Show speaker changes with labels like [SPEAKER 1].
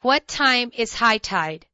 [SPEAKER 1] What time is high tide?